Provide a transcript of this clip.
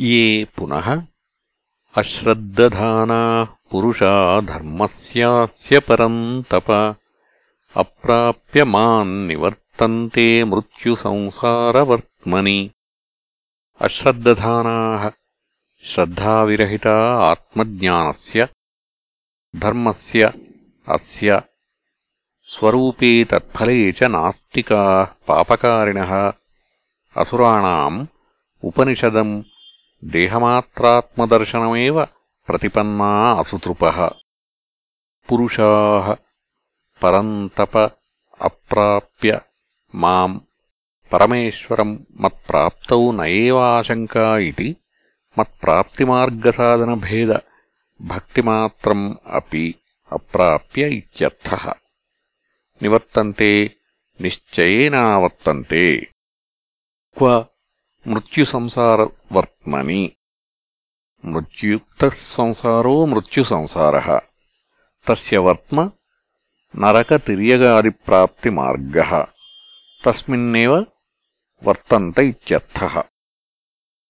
ये पुनः अश्रद्दधानाः पुरुषा धर्मस्यास्य परम् तप अप्राप्य माम् निवर्तन्ते मृत्युसंसारवर्त्मनि। अश्रद्दधानाः श्रद्धाविरहिता आत्मज्ञानस्य धर्मस्य अस्य स्वरूपे तत्फले च नास्तिकाः पापकारिणः। असुराणाम् उपनिषदम् దేహమాత్రాత్మదర్శనమే ప్రతిపన్నా అసుతృపः. పురుషా పరంతప అప్రాప్య మాం పరమేశ్వరం మత్ప్రాప్త నయేవాశంకా ఇది మత్ప్రాప్తిమార్గసాధనభేద భక్తిమాత్రం అపి అప్రాప్య ఇర్థ నివర్తంతే నిశ్చయేనావర్తంతే. క్వ మృత్యుసంసారవర్త్మని. మృత్యుక్త సంసారో మృత్యుసంసారः. తస్య వర్త్మ నరకతిర్యగాదిప్రాప్తిమార్గः తస్మిన్నేవ వర్తంత ఇత్యర్థः.